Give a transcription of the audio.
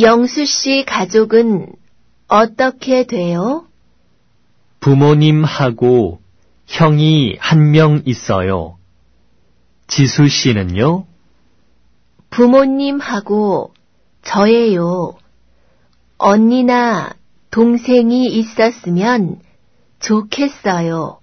영수 씨 가족은 어떻게 돼요? 부모님하고 형이 한 명 있어요. 지수 씨는요? 부모님하고 저예요. 언니나 동생이 있었으면 좋겠어요.